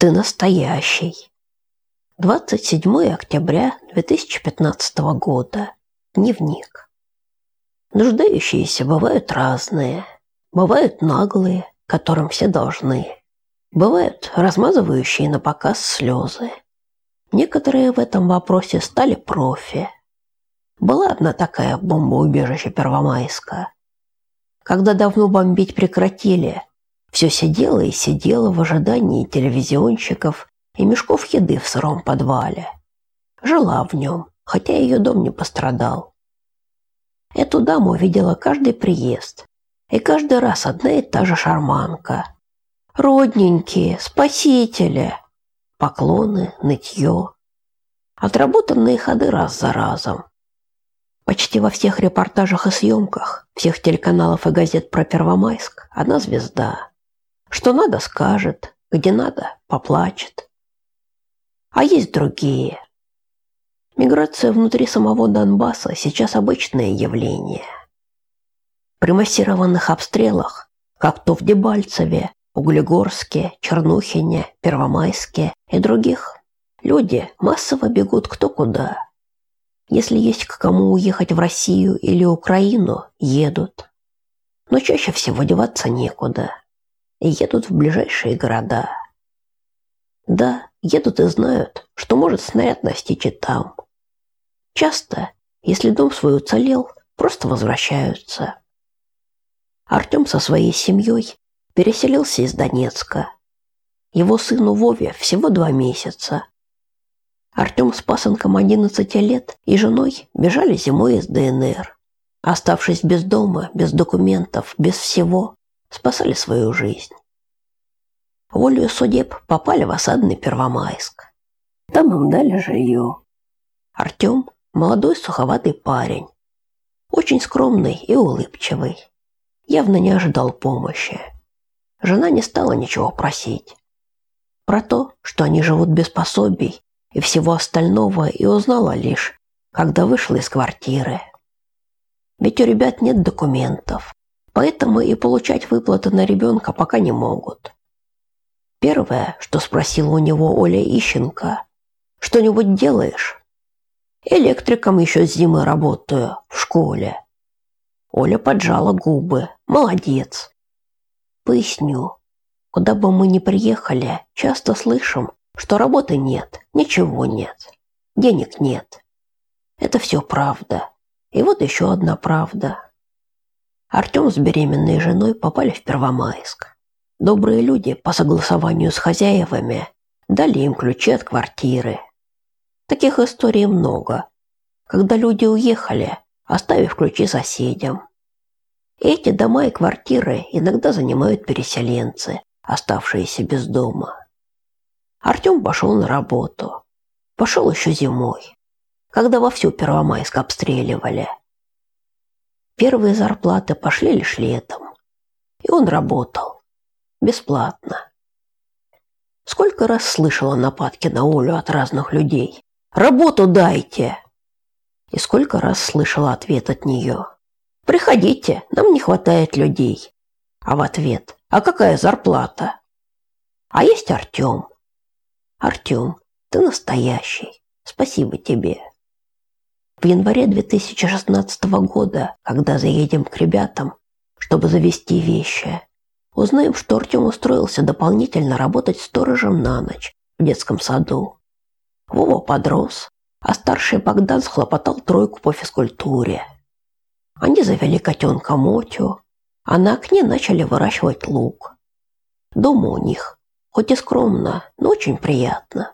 Ты настоящий. 27 октября 2015 года. Дневник. Нуждающиеся бывают разные. Бывают наглые, которым все должны. Бывают размазывающие на показ слезы. Некоторые в этом вопросе стали профи. Была одна такая бомбоубежище Первомайска. Когда давно бомбить прекратили, все сидела и сидела в ожидании телевизионщиков и мешков еды в сыром подвале. Жила в нем, хотя ее дом не пострадал. Эту даму видела каждый приезд, и каждый раз одна и та же шарманка. «Родненькие, спасители!» Поклоны, нытье. Отработанные ходы раз за разом. Почти во всех репортажах и съемках, всех телеканалов и газет про Первомайск одна звезда. Что надо, скажет, где надо, поплачет. А есть другие. Миграция внутри самого Донбасса сейчас обычное явление. При массированных обстрелах, как то в Дебальцеве, Углегорске, Чернухине, Первомайске и других, люди массово бегут кто куда. Если есть к кому уехать в Россию или Украину, едут. Но чаще всего деваться некуда едут в ближайшие города. Да, едут и знают, что может снаряд настичь и там. Часто, если дом свой уцелел, просто возвращаются. Артем со своей семьей переселился из Донецка. Его сыну Вове всего два месяца. Артем с пасынком 11 лет и женой бежали зимой из ДНР. Оставшись без дома, без документов, без всего, спасали свою жизнь. Волею судеб попали в осадный Первомайск. Там им дали жилье. Артем – молодой суховатый парень. Очень скромный и улыбчивый. Явно не ожидал помощи. Жена не стала ничего просить. Про то, что они живут без пособий и всего остального, и узнала лишь, когда вышла из квартиры. Ведь у ребят нет документов, Поэтому и получать выплаты на ребенка пока не могут. Первое, что спросила у него Оля Ищенко, «Что-нибудь делаешь?» «Электриком еще с зимы работаю, в школе». Оля поджала губы. «Молодец». «Поясню. Куда бы мы ни приехали, часто слышим, что работы нет, ничего нет, денег нет. Это все правда. И вот еще одна правда. Артем с беременной женой попали в Первомайск. Добрые люди по согласованию с хозяевами дали им ключи от квартиры. Таких историй много, когда люди уехали, оставив ключи соседям. эти дома и квартиры иногда занимают переселенцы, оставшиеся без дома. Артем пошел на работу. Пошел еще зимой, когда вовсю Первомайск обстреливали. Первые зарплаты пошли лишь летом. И он работал. Бесплатно. Сколько раз слышала нападки на Олю от разных людей. «Работу дайте!» И сколько раз слышала ответ от нее. «Приходите, нам не хватает людей». А в ответ «А какая зарплата?» «А есть Артем». «Артем, ты настоящий. Спасибо тебе». В январе 2016 года, когда заедем к ребятам, чтобы завести вещи, узнаем, что Артем устроился дополнительно работать сторожем на ночь в детском саду. Вова подрос, а старший Богдан схлопотал тройку по физкультуре. Они завели котенка Мотю, а на окне начали выращивать лук. Дома у них, хоть и скромно, но очень приятно.